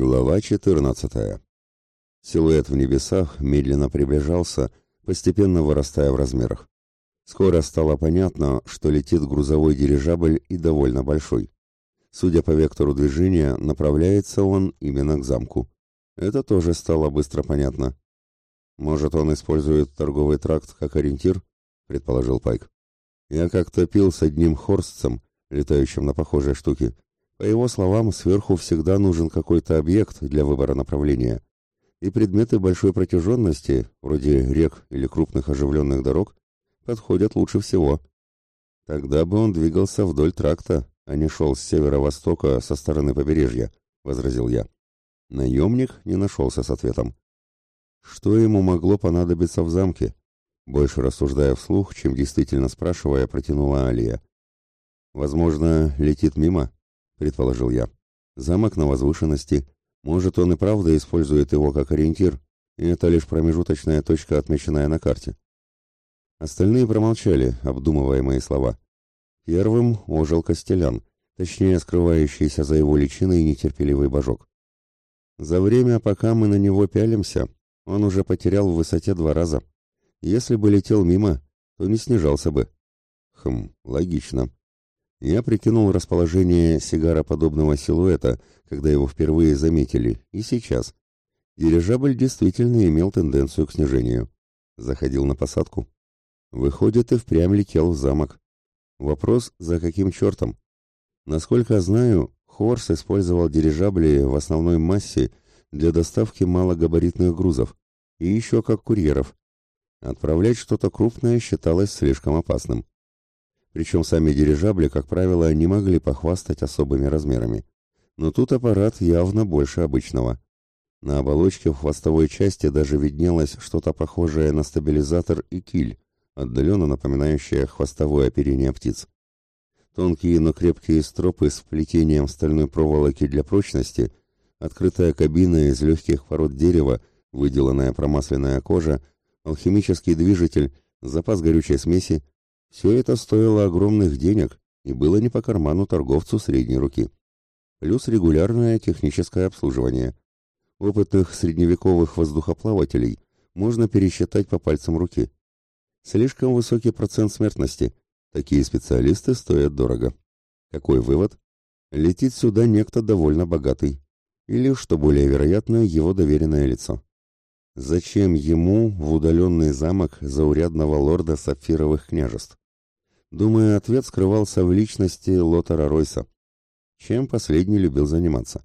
Глава 14. Силуэт в небесах медленно приближался, постепенно вырастая в размерах. Скоро стало понятно, что летит грузовой дирижабль и довольно большой. Судя по вектору движения, направляется он именно к замку. Это тоже стало быстро понятно. «Может, он использует торговый тракт как ориентир?» — предположил Пайк. «Я как-то пил с одним хорстцем, летающим на похожей штуке, по его словам, сверху всегда нужен какой-то объект для выбора направления, и предметы большой протяженности, вроде рек или крупных оживленных дорог, подходят лучше всего. Тогда бы он двигался вдоль тракта, а не шел с северо-востока со стороны побережья, — возразил я. Наемник не нашелся с ответом. Что ему могло понадобиться в замке? Больше рассуждая вслух, чем действительно спрашивая, протянула Алия. Возможно, летит мимо? Предположил я. Замок на возвышенности. Может, он и правда использует его как ориентир, и это лишь промежуточная точка, отмеченная на карте. Остальные промолчали, обдумывая мои слова. Первым ожил Костелян, точнее, скрывающийся за его личиной нетерпеливый божок. За время, пока мы на него пялимся, он уже потерял в высоте два раза. Если бы летел мимо, то не снижался бы. Хм, логично. Я прикинул расположение сигароподобного силуэта, когда его впервые заметили, и сейчас. Дирижабль действительно имел тенденцию к снижению. Заходил на посадку. Выходит, и впрямь летел в замок. Вопрос, за каким чертом? Насколько знаю, Хорс использовал дирижабли в основной массе для доставки малогабаритных грузов и еще как курьеров. Отправлять что-то крупное считалось слишком опасным причем сами дирижабли, как правило, не могли похвастать особыми размерами. Но тут аппарат явно больше обычного. На оболочке в хвостовой части даже виднелось что-то похожее на стабилизатор и киль, отдаленно напоминающее хвостовое оперение птиц. Тонкие, но крепкие стропы с вплетением стальной проволоки для прочности, открытая кабина из легких пород дерева, выделанная промасленная кожа, алхимический движитель, запас горючей смеси, все это стоило огромных денег и было не по карману торговцу средней руки. Плюс регулярное техническое обслуживание. Опытных средневековых воздухоплавателей можно пересчитать по пальцам руки. Слишком высокий процент смертности. Такие специалисты стоят дорого. Какой вывод? Летит сюда некто довольно богатый. Или, что более вероятно, его доверенное лицо. Зачем ему в удаленный замок заурядного лорда сапфировых княжеств? Думаю, ответ скрывался в личности Лотара Ройса. Чем последний любил заниматься?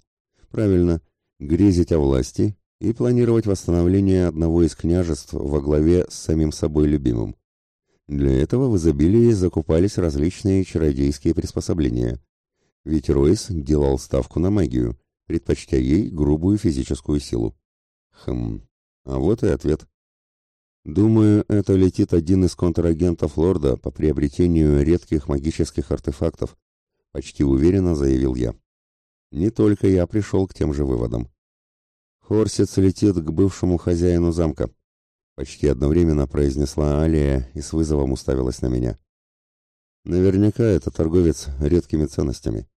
Правильно, грезить о власти и планировать восстановление одного из княжеств во главе с самим собой любимым. Для этого в изобилии закупались различные чародейские приспособления. Ведь Ройс делал ставку на магию, предпочтя ей грубую физическую силу. Хм, а вот и ответ. Думаю, это летит один из контрагентов лорда по приобретению редких магических артефактов, почти уверенно заявил я. Не только я пришел к тем же выводам. Хорсец летит к бывшему хозяину замка, почти одновременно произнесла Алия и с вызовом уставилась на меня. Наверняка это торговец редкими ценностями.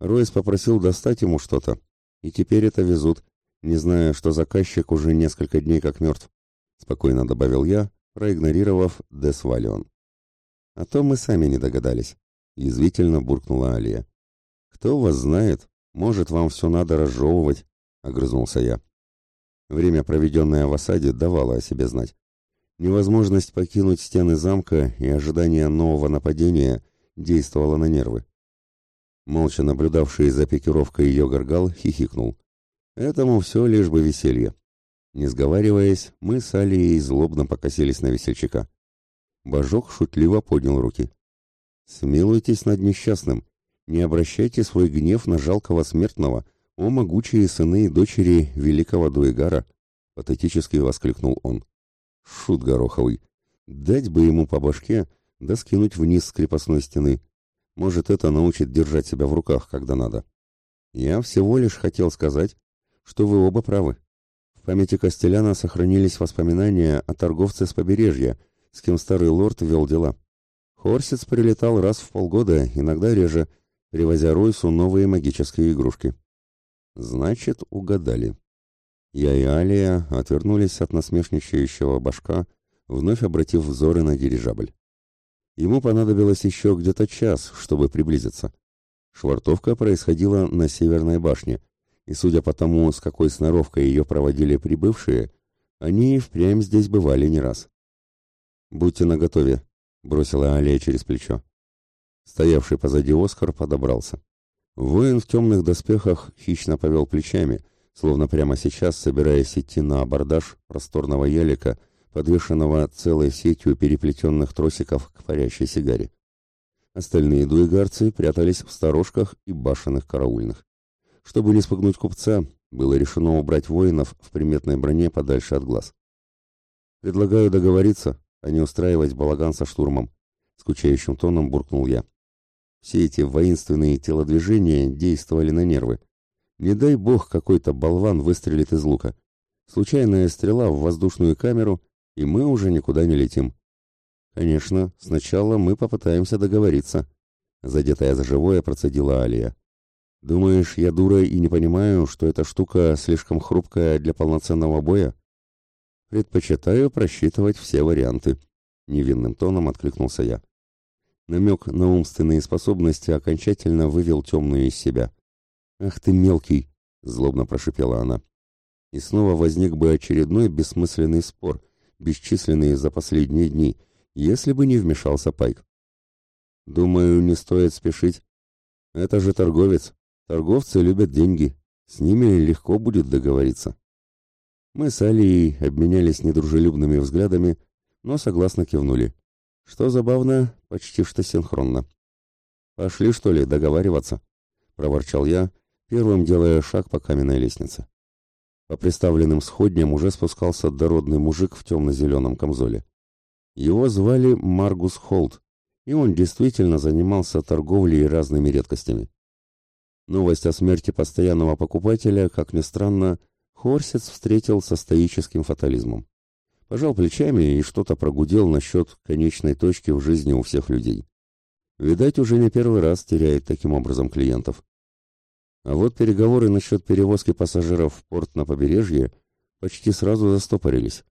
Ройс попросил достать ему что-то, и теперь это везут, не зная, что заказчик уже несколько дней как мертв», — спокойно добавил я, проигнорировав Десвалион. «А то мы сами не догадались», — язвительно буркнула Алия. «Кто вас знает, может, вам все надо разжевывать», — огрызнулся я. Время, проведенное в осаде, давало о себе знать. Невозможность покинуть стены замка и ожидание нового нападения действовало на нервы. Молча наблюдавший за пикировкой ее горгал хихикнул. Этому все лишь бы веселье. Не сговариваясь, мы с Алией злобно покосились на весельчака. Божок шутливо поднял руки. «Смилуйтесь над несчастным. Не обращайте свой гнев на жалкого смертного, о могучие сыны и дочери великого Дуэгара!» — патетически воскликнул он. «Шут гороховый! Дать бы ему по башке, да скинуть вниз с крепостной стены. Может, это научит держать себя в руках, когда надо. Я всего лишь хотел сказать, что вы оба правы. Памяти Костеляна сохранились воспоминания о торговце с побережья, с кем старый лорд вел дела. Хорсец прилетал раз в полгода, иногда реже, привозя Ройсу новые магические игрушки. Значит, угадали. Я и Алия отвернулись от насмешничающего башка, вновь обратив взоры на дирижабль. Ему понадобилось еще где-то час, чтобы приблизиться. Швартовка происходила на Северной башне, и судя по тому, с какой сноровкой ее проводили прибывшие, они и впрямь здесь бывали не раз. «Будьте наготове», — бросила Алия через плечо. Стоявший позади Оскар подобрался. Воин в темных доспехах хищно повел плечами, словно прямо сейчас собираясь идти на абордаж просторного ялика, подвешенного целой сетью переплетенных тросиков к парящей сигаре. Остальные дуэгарцы прятались в сторожках и башенных караульных. Чтобы не спугнуть купца, было решено убрать воинов в приметной броне подальше от глаз. «Предлагаю договориться, а не устраивать балаган со штурмом», — скучающим тоном буркнул я. Все эти воинственные телодвижения действовали на нервы. Не дай бог какой-то болван выстрелит из лука. Случайная стрела в воздушную камеру, и мы уже никуда не летим. Конечно, сначала мы попытаемся договориться. Задетая за живое, процедила Алия. Думаешь, я дура и не понимаю, что эта штука слишком хрупкая для полноценного боя? Предпочитаю просчитывать все варианты. Невинным тоном откликнулся я. Намек на умственные способности окончательно вывел темную из себя. «Ах ты мелкий!» — злобно прошипела она. И снова возник бы очередной бессмысленный спор, бесчисленный за последние дни, если бы не вмешался Пайк. «Думаю, не стоит спешить. Это же торговец. Торговцы любят деньги. С ними легко будет договориться». Мы с Алией обменялись недружелюбными взглядами, но согласно кивнули. Что забавно, почти что синхронно. «Пошли, что ли, договариваться?» — проворчал я, первым делая шаг по каменной лестнице. По приставленным сходням уже спускался дородный мужик в темно-зеленом камзоле. Его звали Маргус Холт, и он действительно занимался торговлей разными редкостями. Новость о смерти постоянного покупателя, как ни странно, Хорсец встретил со стоическим фатализмом пожал плечами и что-то прогудел насчет конечной точки в жизни у всех людей. Видать, уже не первый раз теряет таким образом клиентов. А вот переговоры насчет перевозки пассажиров в порт на побережье почти сразу застопорились.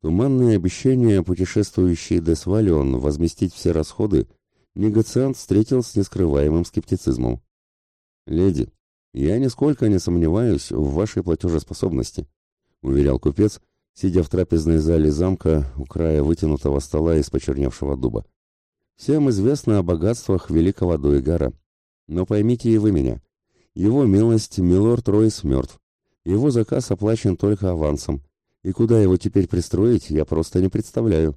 Туманные обещания, путешествующие Десвалион, возместить все расходы, негациант встретил с нескрываемым скептицизмом. «Леди, я нисколько не сомневаюсь в вашей платежеспособности», — уверял купец, — сидя в трапезной зале замка у края вытянутого стола из почерневшего дуба. Всем известно о богатствах великого Дуэгара. Но поймите и вы меня. Его милость Милорд Ройс мертв. Его заказ оплачен только авансом. И куда его теперь пристроить, я просто не представляю.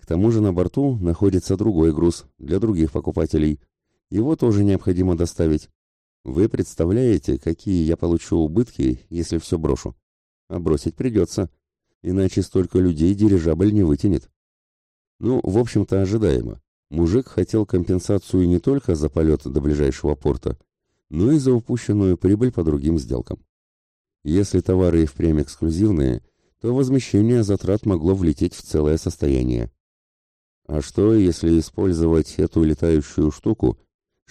К тому же на борту находится другой груз для других покупателей. Его тоже необходимо доставить. Вы представляете, какие я получу убытки, если все брошу? А бросить придется иначе столько людей дирижабль не вытянет. Ну, в общем-то, ожидаемо. Мужик хотел компенсацию не только за полет до ближайшего порта, но и за упущенную прибыль по другим сделкам. Если товары и впрямь эксклюзивные, то возмещение затрат могло влететь в целое состояние. А что, если использовать эту летающую штуку,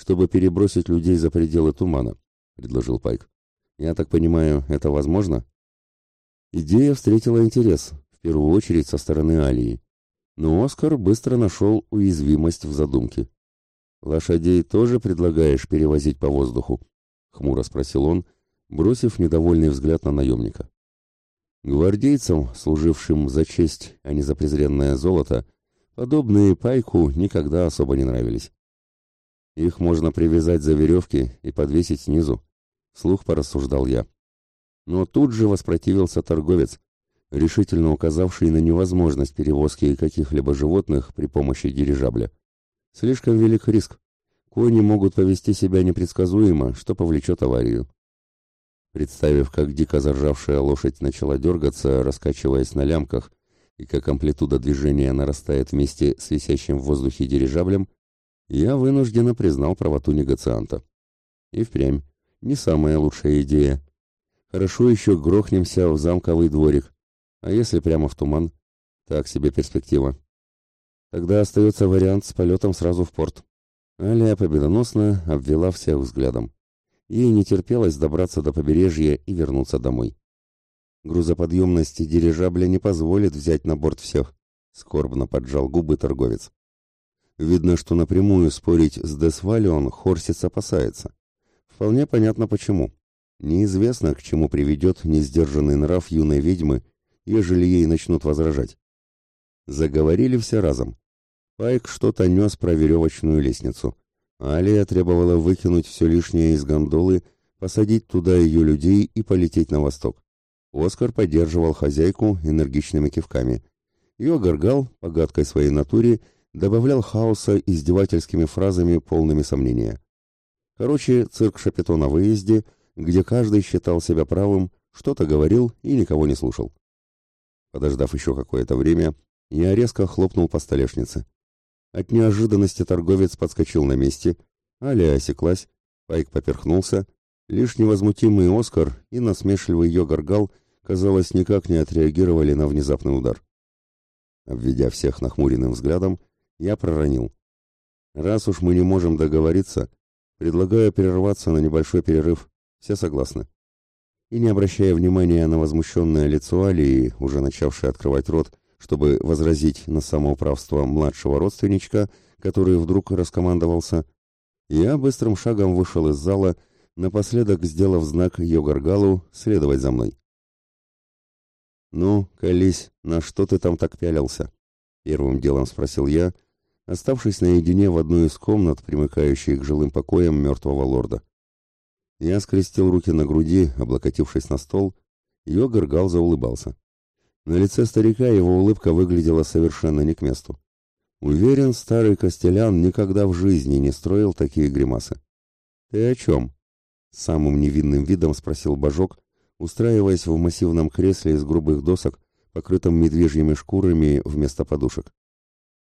чтобы перебросить людей за пределы тумана? предложил Пайк. Я так понимаю, это возможно? Идея встретила интерес, в первую очередь со стороны Алии. Но Оскар быстро нашел уязвимость в задумке. «Лошадей тоже предлагаешь перевозить по воздуху?» — хмуро спросил он, бросив недовольный взгляд на наемника. Гвардейцам, служившим за честь, а не за презренное золото, подобные пайку никогда особо не нравились. Их можно привязать за веревки и подвесить снизу, слух порассуждал я. Но тут же воспротивился торговец, решительно указавший на невозможность перевозки каких-либо животных при помощи дирижабля. Слишком велик риск. Кони могут повести себя непредсказуемо, что повлечет аварию. Представив, как дико заржавшая лошадь начала дергаться, раскачиваясь на лямках, и как амплитуда движения нарастает вместе с висящим в воздухе дирижаблем, я вынужденно признал правоту негацианта. И впрямь, не самая лучшая идея. Хорошо еще грохнемся в замковый дворик. А если прямо в туман? Так себе перспектива. Тогда остается вариант с полетом сразу в порт. Алия победоносно обвела всех взглядом. Ей не терпелось добраться до побережья и вернуться домой. Грузоподъемность дирижабля не позволит взять на борт всех, скорбно поджал губы торговец. Видно, что напрямую спорить с Десвалион Хорсис опасается. Вполне понятно почему. Неизвестно, к чему приведет несдержанный нрав юной ведьмы, ежели ей начнут возражать. Заговорили все разом. Пайк что-то нес про веревочную лестницу. Алия требовала выкинуть все лишнее из гондолы, посадить туда ее людей и полететь на восток. Оскар поддерживал хозяйку энергичными кивками. Ее горгал, по своей натуре, добавлял хаоса издевательскими фразами, полными сомнения. Короче, цирк Шапито на выезде, где каждый считал себя правым, что-то говорил и никого не слушал. Подождав еще какое-то время, я резко хлопнул по столешнице. От неожиданности торговец подскочил на месте, Аля осеклась, Пайк поперхнулся, лишь невозмутимый Оскар и насмешливый ее горгал, казалось, никак не отреагировали на внезапный удар. Обведя всех нахмуренным взглядом, я проронил. «Раз уж мы не можем договориться, Предлагаю прерваться на небольшой перерыв. Все согласны?» И не обращая внимания на возмущенное лицо Алии, уже начавшее открывать рот, чтобы возразить на самоуправство младшего родственничка, который вдруг раскомандовался, я быстрым шагом вышел из зала, напоследок сделав знак Йогаргалу следовать за мной. «Ну, колись, на что ты там так пялился?» — первым делом спросил я, оставшись наедине в одной из комнат, примыкающей к жилым покоям мертвого лорда. Я скрестил руки на груди, облокотившись на стол, Йогар Гал заулыбался. На лице старика его улыбка выглядела совершенно не к месту. Уверен, старый Костелян никогда в жизни не строил такие гримасы. «Ты о чем?» — самым невинным видом спросил Божок, устраиваясь в массивном кресле из грубых досок, покрытом медвежьими шкурами вместо подушек.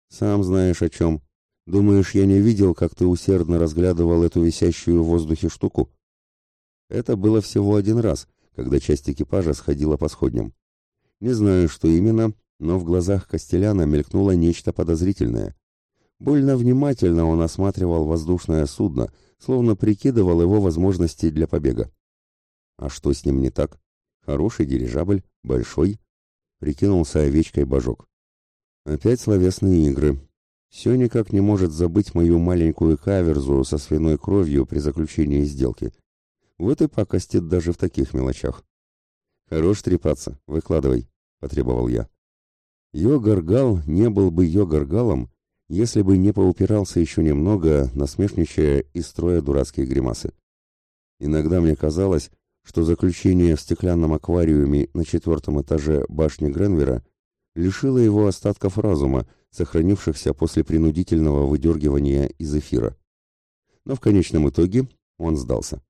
Сам знаешь о чем. Думаешь, я не видел, как ты усердно разглядывал эту висящую в воздухе штуку? Это было всего один раз, когда часть экипажа сходила по сходням. Не знаю, что именно, но в глазах Костеляна мелькнуло нечто подозрительное. Больно внимательно он осматривал воздушное судно, словно прикидывал его возможности для побега. А что с ним не так? Хороший дирижабль, большой. Прикинулся овечкой божок. Опять словесные игры. Все никак не может забыть мою маленькую каверзу со свиной кровью при заключении сделки. Вот и пакостит даже в таких мелочах. «Хорош трепаться, выкладывай», — потребовал я. Йогаргал не был бы Йогаргалом, если бы не поупирался еще немного, насмешничая и строя дурацкие гримасы. Иногда мне казалось, что заключение в стеклянном аквариуме на четвертом этаже башни Гренвера — лишила его остатков разума, сохранившихся после принудительного выдергивания из эфира. Но в конечном итоге он сдался.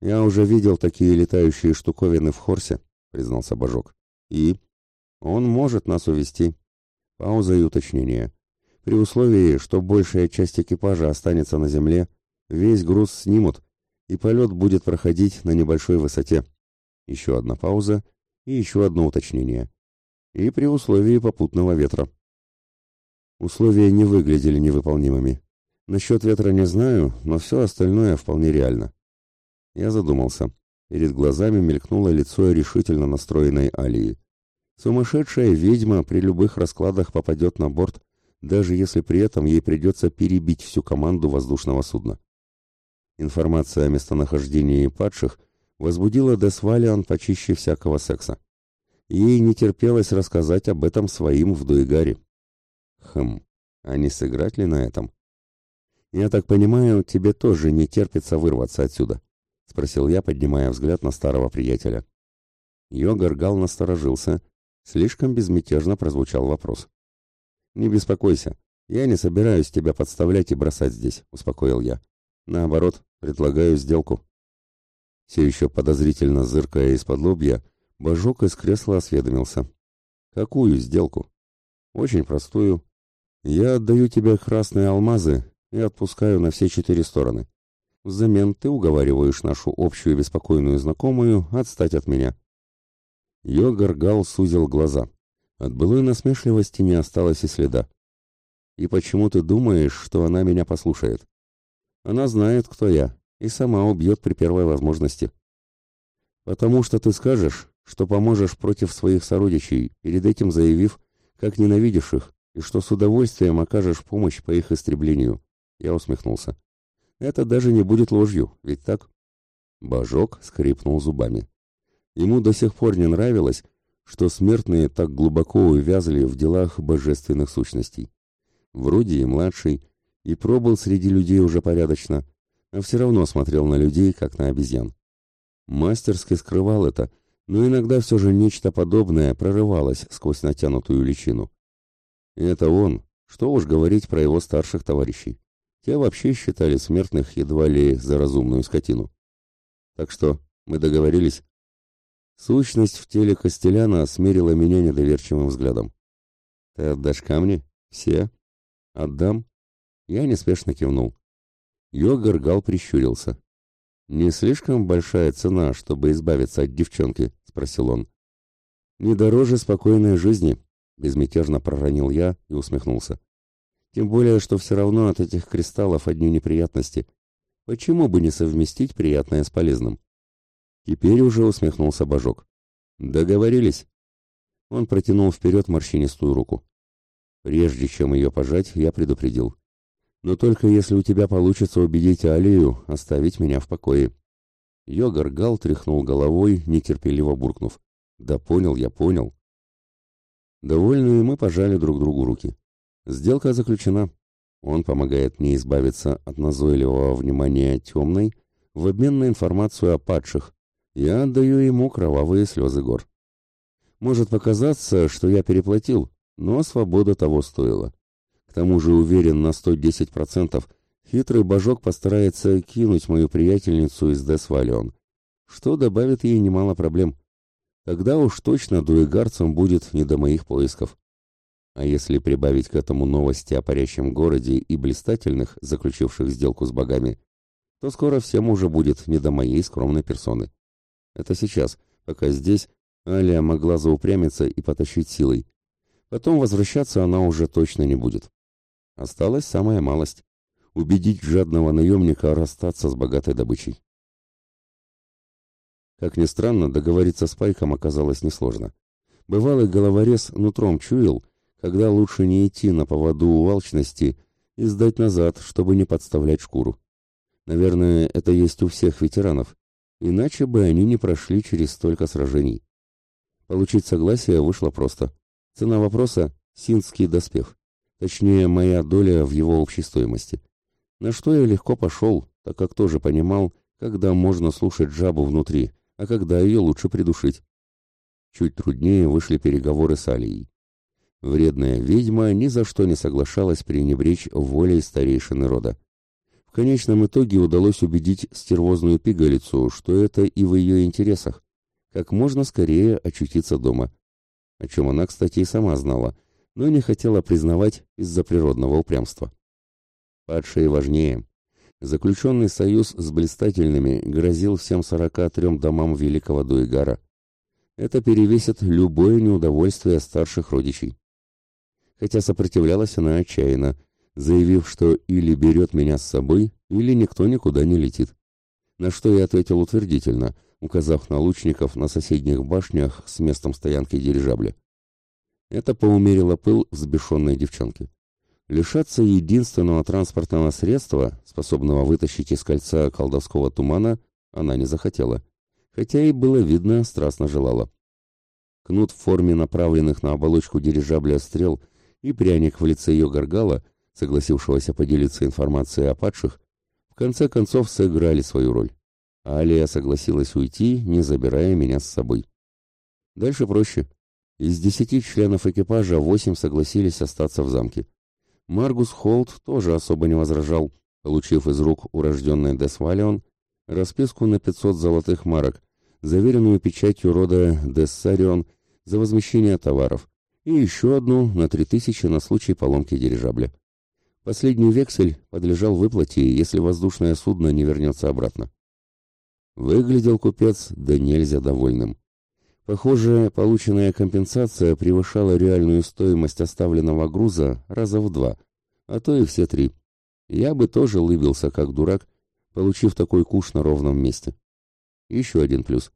«Я уже видел такие летающие штуковины в Хорсе», — признался Божок. «И? Он может нас увести. Пауза и уточнение. При условии, что большая часть экипажа останется на земле, весь груз снимут, и полет будет проходить на небольшой высоте. Еще одна пауза и еще одно уточнение и при условии попутного ветра. Условия не выглядели невыполнимыми. Насчет ветра не знаю, но все остальное вполне реально. Я задумался. Перед глазами мелькнуло лицо решительно настроенной Алии. Сумасшедшая ведьма при любых раскладах попадет на борт, даже если при этом ей придется перебить всю команду воздушного судна. Информация о местонахождении падших возбудила Десвалиан почище всякого секса. Ей не терпелось рассказать об этом своим в Дуигаре. Хм, а не сыграть ли на этом? Я так понимаю, тебе тоже не терпится вырваться отсюда, спросил я, поднимая взгляд на старого приятеля. Йогаргал насторожился. Слишком безмятежно прозвучал вопрос. «Не беспокойся, я не собираюсь тебя подставлять и бросать здесь», — успокоил я. «Наоборот, предлагаю сделку». Все еще подозрительно зыркая из-под лобья, Божок из кресла осведомился. «Какую сделку?» «Очень простую. Я отдаю тебе красные алмазы и отпускаю на все четыре стороны. Взамен ты уговариваешь нашу общую беспокойную знакомую отстать от меня». Йогаргал сузил глаза. От былой насмешливости не осталось и следа. «И почему ты думаешь, что она меня послушает?» «Она знает, кто я, и сама убьет при первой возможности. Потому что ты скажешь, что поможешь против своих сородичей, перед этим заявив, как ненавидишь их, и что с удовольствием окажешь помощь по их истреблению. Я усмехнулся. Это даже не будет ложью, ведь так? Божок скрипнул зубами. Ему до сих пор не нравилось, что смертные так глубоко увязли в делах божественных сущностей. Вроде и младший, и пробыл среди людей уже порядочно, а все равно смотрел на людей, как на обезьян. Мастерски скрывал это, но иногда все же нечто подобное прорывалось сквозь натянутую личину. И это он, что уж говорить про его старших товарищей. Те вообще считали смертных едва ли за разумную скотину. Так что, мы договорились? Сущность в теле Костеляна смерила меня недоверчивым взглядом. «Ты отдашь камни? Все?» «Отдам?» Я неспешно кивнул. Йогар Гал прищурился. «Не слишком большая цена, чтобы избавиться от девчонки?» — спросил он. «Не дороже спокойной жизни», — безмятежно проронил я и усмехнулся. «Тем более, что все равно от этих кристаллов одни неприятности. Почему бы не совместить приятное с полезным?» Теперь уже усмехнулся Божок. «Договорились?» Он протянул вперед морщинистую руку. Прежде чем ее пожать, я предупредил. «Но только если у тебя получится убедить Алию оставить меня в покое». Йогар Гал тряхнул головой, нетерпеливо буркнув. «Да понял, я понял». Довольные мы пожали друг другу руки. Сделка заключена. Он помогает мне избавиться от назойливого внимания темной в обмен на информацию о падших, я отдаю ему кровавые слезы гор. Может показаться, что я переплатил, но свобода того стоила. Тому же уверен на 110%, хитрый божок постарается кинуть мою приятельницу из Десвалион, что добавит ей немало проблем. Тогда уж точно дуэгарцам будет не до моих поисков. А если прибавить к этому новости о парящем городе и блистательных, заключивших сделку с богами, то скоро всем уже будет не до моей скромной персоны. Это сейчас, пока здесь, Алия могла заупрямиться и потащить силой. Потом возвращаться она уже точно не будет. Осталась самая малость — убедить жадного наемника расстаться с богатой добычей. Как ни странно, договориться с Пайком оказалось несложно. Бывалый головорез нутром чуял, когда лучше не идти на поводу у алчности и сдать назад, чтобы не подставлять шкуру. Наверное, это есть у всех ветеранов, Иначе бы они не прошли через столько сражений. Получить согласие вышло просто. Цена вопроса — синский доспех. Точнее, моя доля в его общей стоимости. На что я легко пошел, так как тоже понимал, когда можно слушать жабу внутри, а когда ее лучше придушить. Чуть труднее вышли переговоры с Алией. Вредная ведьма ни за что не соглашалась пренебречь волей старейшины рода конечном итоге удалось убедить стервозную пигалицу, что это и в ее интересах, как можно скорее очутиться дома. О чем она, кстати, и сама знала, но не хотела признавать из-за природного упрямства. Падшие важнее. Заключенный союз с блистательными грозил всем сорока трем домам великого Дуэгара. Это перевесит любое неудовольствие старших родичей. Хотя сопротивлялась она отчаянно, заявив, что или берет меня с собой, или никто никуда не летит. На что я ответил утвердительно, указав на лучников на соседних башнях с местом стоянки дирижабля. Это поумерило пыл взбешенной девчонки. Лишаться единственного транспортного средства, способного вытащить из кольца колдовского тумана, она не захотела, хотя и было видно, страстно желала. Кнут в форме направленных на оболочку дирижабля стрел и пряник в лице ее горгала — согласившегося поделиться информацией о падших, в конце концов сыграли свою роль. Алия согласилась уйти, не забирая меня с собой. Дальше проще. Из десяти членов экипажа восемь согласились остаться в замке. Маргус Холт тоже особо не возражал, получив из рук урожденной Десвалион расписку на 500 золотых марок, заверенную печатью рода Дессарион за возмещение товаров, и еще одну на 3000 на случай поломки дирижабля. Последний вексель подлежал выплате, если воздушное судно не вернется обратно. Выглядел купец да нельзя довольным. Похоже, полученная компенсация превышала реальную стоимость оставленного груза раза в два, а то и все три. Я бы тоже лыбился как дурак, получив такой куш на ровном месте. Еще один плюс.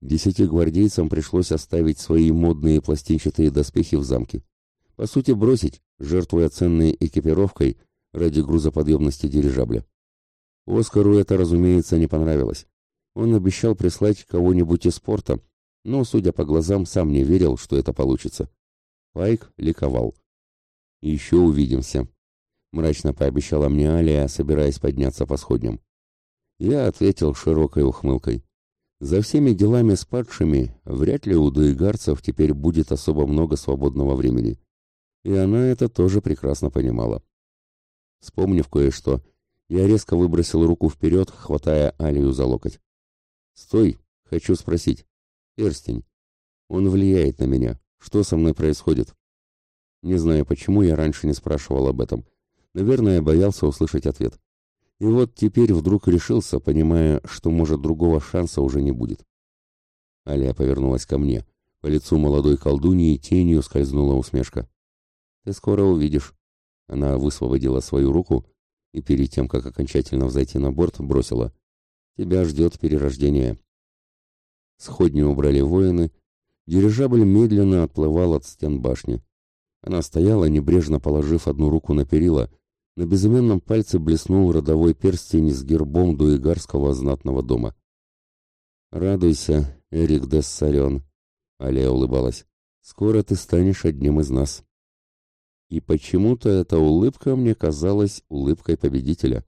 Десяти гвардейцам пришлось оставить свои модные пластинчатые доспехи в замке. По сути, бросить, жертвуя ценной экипировкой ради грузоподъемности дирижабля. Оскару это, разумеется, не понравилось. Он обещал прислать кого-нибудь из спорта, но, судя по глазам, сам не верил, что это получится. Пайк ликовал. «Еще увидимся», — мрачно пообещала мне Алия, собираясь подняться по сходням. Я ответил широкой ухмылкой. За всеми делами с падшими вряд ли у дуигарцев теперь будет особо много свободного времени. И она это тоже прекрасно понимала. Вспомнив кое-что, я резко выбросил руку вперед, хватая Алию за локоть. «Стой! Хочу спросить. Перстень. Он влияет на меня. Что со мной происходит?» Не знаю, почему я раньше не спрашивал об этом. Наверное, боялся услышать ответ. И вот теперь вдруг решился, понимая, что, может, другого шанса уже не будет. Алия повернулась ко мне. По лицу молодой колдуньи тенью скользнула усмешка. «Ты скоро увидишь». Она высвободила свою руку и перед тем, как окончательно взойти на борт, бросила. «Тебя ждет перерождение». Сходни убрали воины. Дирижабль медленно отплывал от стен башни. Она стояла, небрежно положив одну руку на перила. На безымянном пальце блеснул родовой перстень с гербом дуигарского знатного дома. «Радуйся, Эрик Дессарен», — Алия улыбалась. «Скоро ты станешь одним из нас». И почему-то эта улыбка мне казалась улыбкой победителя.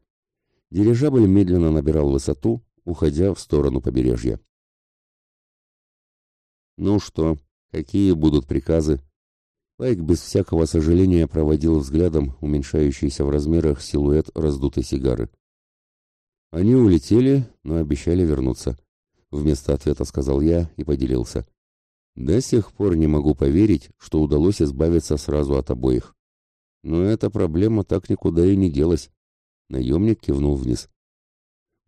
Дирижабль медленно набирал высоту, уходя в сторону побережья. «Ну что, какие будут приказы?» Лайк без всякого сожаления проводил взглядом уменьшающийся в размерах силуэт раздутой сигары. Они улетели, но обещали вернуться. Вместо ответа сказал я и поделился. До сих пор не могу поверить, что удалось избавиться сразу от обоих. Но эта проблема так никуда и не делась. Наемник кивнул вниз.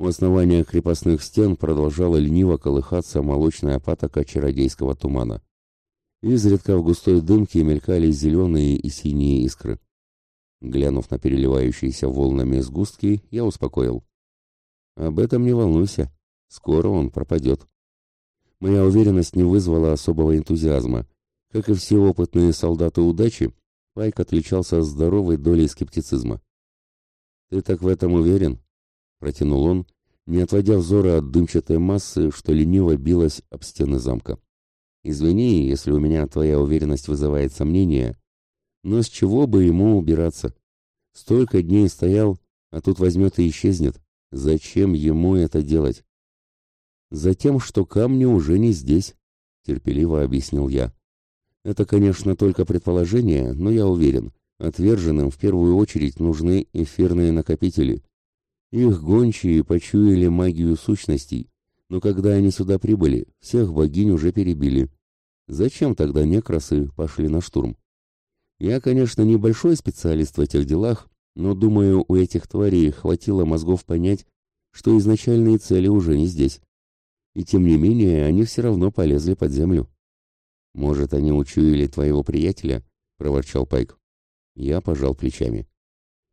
У основания крепостных стен продолжала лениво колыхаться молочная патока чародейского тумана. Изредка в густой дымке мелькали зеленые и синие искры. Глянув на переливающиеся волнами сгустки, я успокоил. «Об этом не волнуйся. Скоро он пропадет». Моя уверенность не вызвала особого энтузиазма. Как и все опытные солдаты удачи, Пайк отличался здоровой долей скептицизма. «Ты так в этом уверен?» — протянул он, не отводя взора от дымчатой массы, что лениво билась об стены замка. «Извини, если у меня твоя уверенность вызывает сомнения, но с чего бы ему убираться? Столько дней стоял, а тут возьмет и исчезнет. Зачем ему это делать?» Затем, что камни уже не здесь, терпеливо объяснил я. Это, конечно, только предположение, но я уверен, отверженным в первую очередь нужны эфирные накопители. Их гончие почуяли магию сущностей, но когда они сюда прибыли, всех богинь уже перебили. Зачем тогда некрасы пошли на штурм? Я, конечно, небольшой специалист в этих делах, но, думаю, у этих тварей хватило мозгов понять, что изначальные цели уже не здесь и тем не менее они все равно полезли под землю. «Может, они учуяли твоего приятеля?» — проворчал Пайк. Я пожал плечами.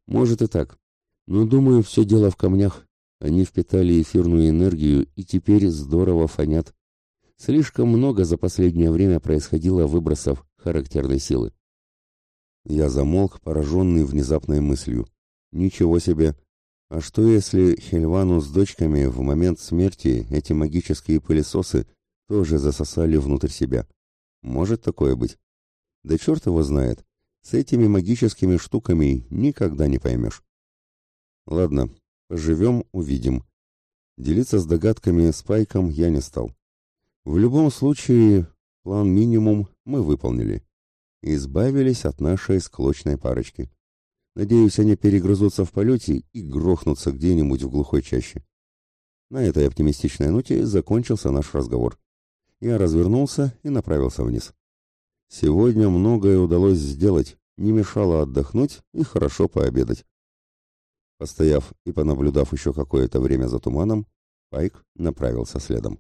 «Может и так. Но, думаю, все дело в камнях. Они впитали эфирную энергию и теперь здорово фонят. Слишком много за последнее время происходило выбросов характерной силы». Я замолк, пораженный внезапной мыслью. «Ничего себе! А что если Хельвану с дочками в момент смерти эти магические пылесосы тоже засосали внутрь себя? Может такое быть? Да черт его знает. С этими магическими штуками никогда не поймешь. Ладно, поживем, увидим. Делиться с догадками с Пайком я не стал. В любом случае, план минимум мы выполнили. Избавились от нашей склочной парочки. Надеюсь, они перегрызутся в полете и грохнутся где-нибудь в глухой чаще. На этой оптимистичной ноте закончился наш разговор. Я развернулся и направился вниз. Сегодня многое удалось сделать, не мешало отдохнуть и хорошо пообедать. Постояв и понаблюдав еще какое-то время за туманом, Пайк направился следом.